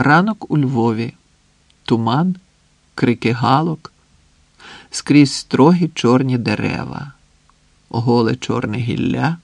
Ранок у Львові, туман, крики галок, скрізь строгі чорні дерева, голе чорне гілля.